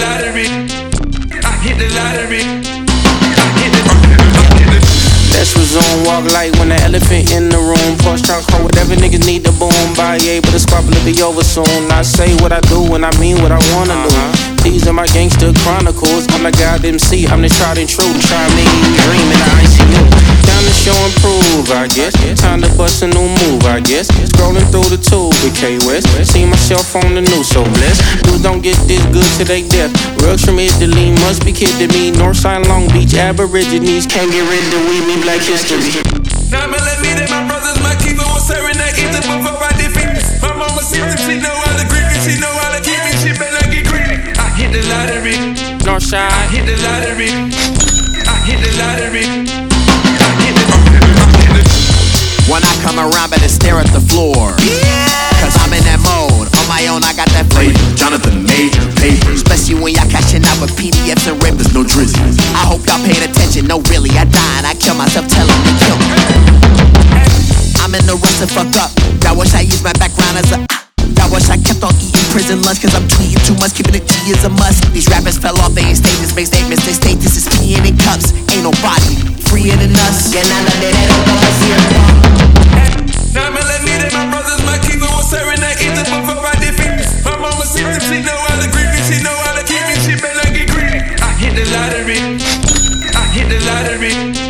lottery. I hit the lottery. I hit the lottery. I hit the. Let's resume, walk light when the elephant in the room. Push trunk, call whatever niggas need to boom. By able to squabble, it be over soon. I say what I do and I mean what I wanna do. Uh-huh. These are my gangster chronicles. I'm the God MC, I'm the tried and true. Try to make me dream in the ICU. Time to show and prove, I guess. Time to bust a new move, I guess. Scrolling through the tube with K West. See myself on the news, so blessed. Dudes don't get this good to they death. Rugs from Italy must be kidding me. Northside Long Beach Aborigines can't get rid of we me Black History. Now me let me that my brothers, my keeper was serving that ether before I defeat me. My mama it, she know how to greet me, she know how to keep me, she better get greedy. I hit the lottery, Northside. I hit the lottery, I hit the lottery. Around, better stare at the floor. Cause I'm in that mode. On my own, I got that flavor. Jonathan Major Papers. Especially when y'all cashing out with PDFs and rippers. No drizzy. I hope y'all paying attention. No, really, I die and I kill myself telling me kill me. I'm in the rush to fuck up. I wish I used my background as a. I wish I kept on eating prison lunch cause I'm tweeting too much, keeping it G is a must. These rappers fell off, they ain't statements, make statements, they state this is peeing in cups. Ain't nobody freer than us. Que nada de dinero como siempre. Now Spirit